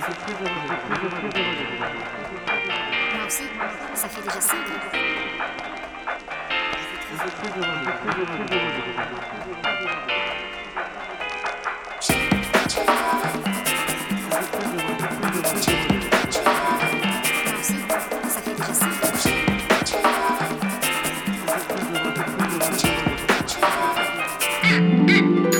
Moi aussi, ça fait déjà 5 ans. Moi